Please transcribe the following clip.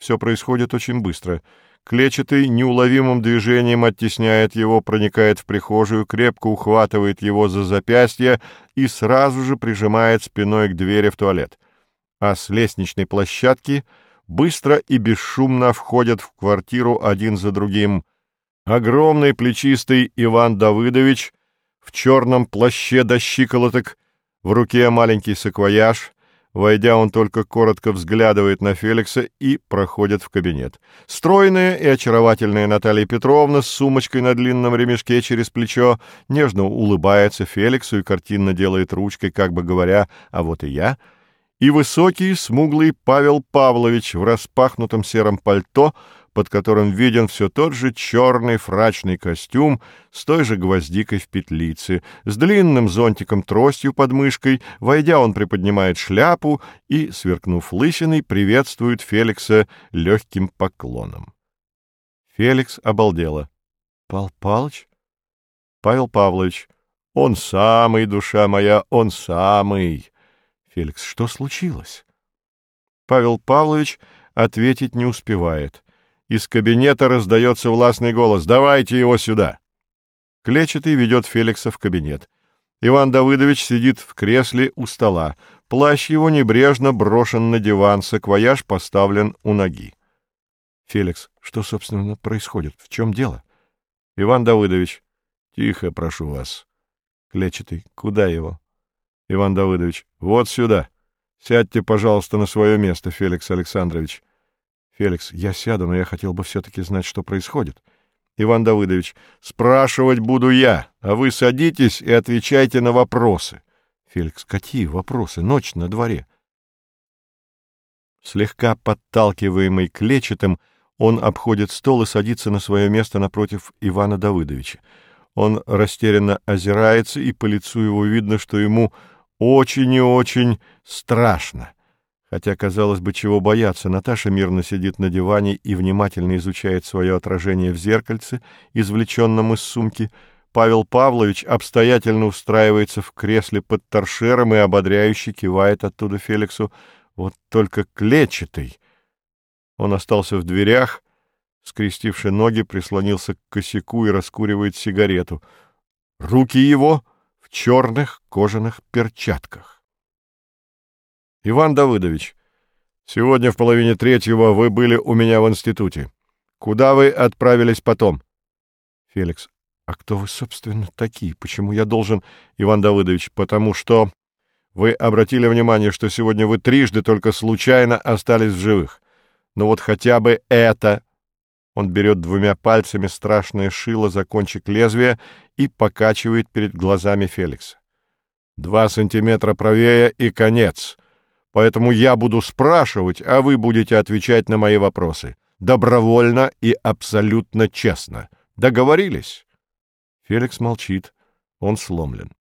Все происходит очень быстро. Клечатый неуловимым движением оттесняет его, проникает в прихожую, крепко ухватывает его за запястье и сразу же прижимает спиной к двери в туалет. А с лестничной площадки быстро и бесшумно входят в квартиру один за другим. Огромный плечистый Иван Давыдович в черном плаще до щиколоток, в руке маленький саквояж — Войдя, он только коротко взглядывает на Феликса и проходит в кабинет. Стройная и очаровательная Наталья Петровна с сумочкой на длинном ремешке через плечо нежно улыбается Феликсу и картинно делает ручкой, как бы говоря «а вот и я». И высокий, смуглый Павел Павлович в распахнутом сером пальто — под которым виден все тот же черный фрачный костюм с той же гвоздикой в петлице, с длинным зонтиком-тростью под мышкой, войдя, он приподнимает шляпу и, сверкнув лысиной, приветствует Феликса легким поклоном. Феликс обалдела. — Пал Палыч? — Павел Павлович. — Он самый, душа моя, он самый. Феликс, что случилось? Павел Павлович ответить не успевает — из кабинета раздается властный голос «Давайте его сюда!». Клечатый ведет Феликса в кабинет. Иван Давыдович сидит в кресле у стола. Плащ его небрежно брошен на диван, саквояж поставлен у ноги. Феликс, что, собственно, происходит? В чем дело? Иван Давыдович. Тихо, прошу вас. Клечатый. Куда его? Иван Давыдович. Вот сюда. Сядьте, пожалуйста, на свое место, Феликс Александрович. Феликс, я сяду, но я хотел бы все-таки знать, что происходит. Иван Давыдович, спрашивать буду я, а вы садитесь и отвечайте на вопросы. Феликс, какие вопросы? Ночь на дворе. Слегка подталкиваемый клетчатым, он обходит стол и садится на свое место напротив Ивана Давыдовича. Он растерянно озирается, и по лицу его видно, что ему очень и очень страшно. Хотя, казалось бы, чего бояться, Наташа мирно сидит на диване и внимательно изучает свое отражение в зеркальце, извлеченном из сумки. Павел Павлович обстоятельно устраивается в кресле под торшером и ободряюще кивает оттуда Феликсу. Вот только клетчатый. Он остался в дверях, скрестивши ноги, прислонился к косяку и раскуривает сигарету. Руки его черных кожаных перчатках. Иван Давыдович, сегодня в половине третьего вы были у меня в институте. Куда вы отправились потом? Феликс, а кто вы, собственно, такие? Почему я должен... Иван Давыдович, потому что... Вы обратили внимание, что сегодня вы трижды только случайно остались в живых. Но вот хотя бы это... Он берет двумя пальцами страшное шило за кончик лезвия и покачивает перед глазами Феликса. Два сантиметра правее и конец. Поэтому я буду спрашивать, а вы будете отвечать на мои вопросы. Добровольно и абсолютно честно. Договорились?» Феликс молчит. Он сломлен.